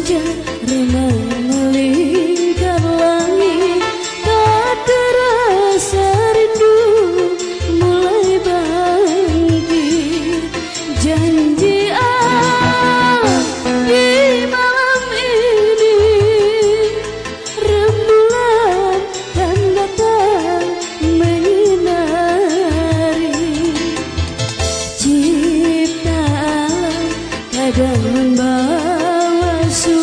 senja remang su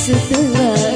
so do